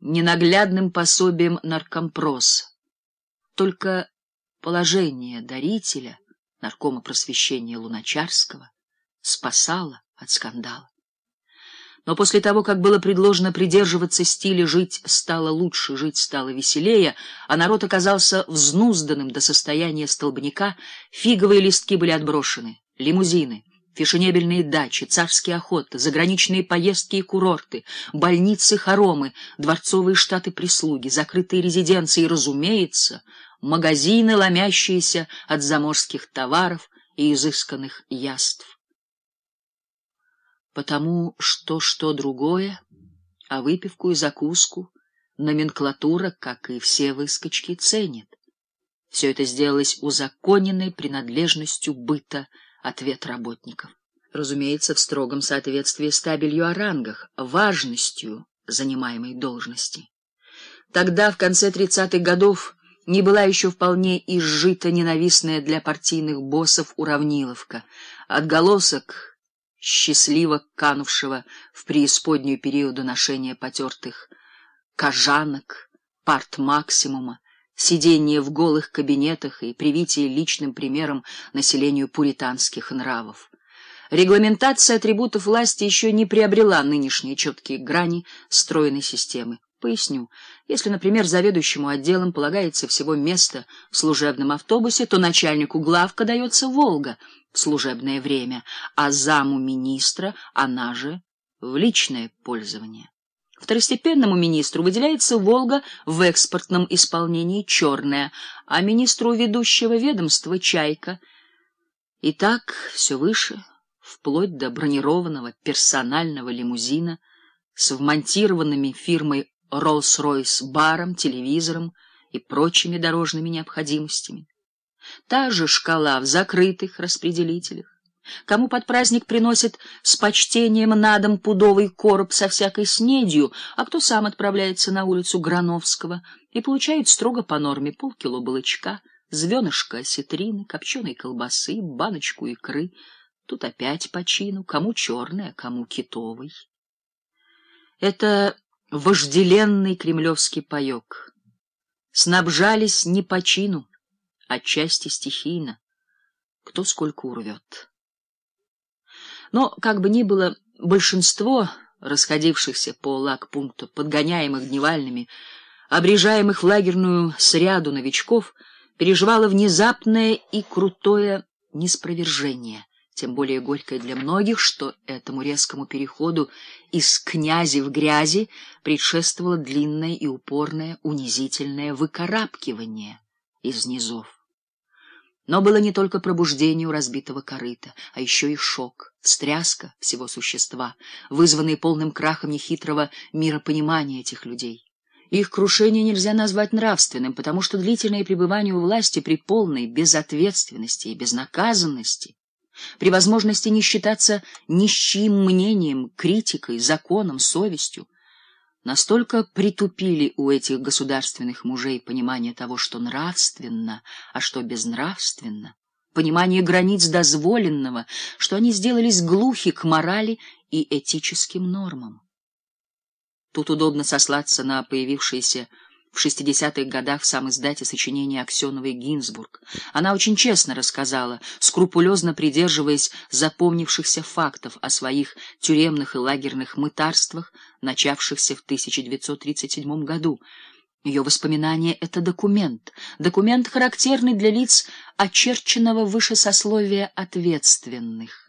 ненаглядным пособием наркомпрос. Только положение дарителя, наркома просвещения Луначарского, спасало от скандала. Но после того, как было предложено придерживаться стиля «жить стало лучше, жить стало веселее», а народ оказался взнузданным до состояния столбняка, фиговые листки были отброшены, лимузины, фешенебельные дачи, царские охоты, заграничные поездки и курорты, больницы, хоромы, дворцовые штаты прислуги, закрытые резиденции и, разумеется, магазины, ломящиеся от заморских товаров и изысканных яств. Потому что что другое, а выпивку и закуску номенклатура, как и все выскочки, ценит. Все это сделалось узаконенной принадлежностью быта ответ работников. Разумеется, в строгом соответствии с табелью о рангах, важностью занимаемой должности. Тогда, в конце тридцатых годов, не была еще вполне изжита ненавистная для партийных боссов уравниловка, отголосок счастливо канувшего в преисподнюю периоду ношения потертых кожанок, парт максимума, сидение в голых кабинетах и привитие личным примером населению пуританских нравов. Регламентация атрибутов власти еще не приобрела нынешние четкие грани стройной системы. Поясню. Если, например, заведующему отделом полагается всего место в служебном автобусе, то начальнику главка дается «Волга» в служебное время, а заму министра она же в личное пользование. Второстепенному министру выделяется «Волга» в экспортном исполнении «Черная», а министру ведущего ведомства «Чайка». И так все выше, вплоть до бронированного персонального лимузина с вмонтированными фирмой Rolls-Royce баром, телевизором и прочими дорожными необходимостями. Та же шкала в закрытых распределителях кому под праздник приносит с почтением на дом пудовый короб со всякой снедью, а кто сам отправляется на улицу Грановского и получает строго по норме полкило балычка, звенышко осетрины, копченой колбасы, баночку икры. Тут опять по чину, кому черный, а кому китовый. Это вожделенный кремлевский паек. Снабжались не по чину, отчасти стихийно. Кто сколько урвет. Но, как бы ни было, большинство расходившихся по лагпункту, подгоняемых дневальными, обрежаемых в лагерную сряду новичков, переживало внезапное и крутое неспровержение, тем более горькое для многих, что этому резкому переходу из князи в грязи предшествовало длинное и упорное унизительное выкарабкивание из низов. Но было не только пробуждение у разбитого корыта, а еще и шок, встряска всего существа, вызванный полным крахом нехитрого миропонимания этих людей. Их крушение нельзя назвать нравственным, потому что длительное пребывание у власти при полной безответственности и безнаказанности, при возможности не считаться ни с чьим мнением, критикой, законом, совестью, настолько притупили у этих государственных мужей понимание того, что нравственно, а что безнравственно, понимание границ дозволенного, что они сделались глухи к морали и этическим нормам. Тут удобно сослаться на появившиеся в 60-х годах в сам издате сочинение Аксеновой Гинзбург. Она очень честно рассказала, скрупулезно придерживаясь запомнившихся фактов о своих тюремных и лагерных мытарствах, начавшихся в 1937 году. Ее воспоминания — это документ, документ, характерный для лиц очерченного выше сословия ответственных.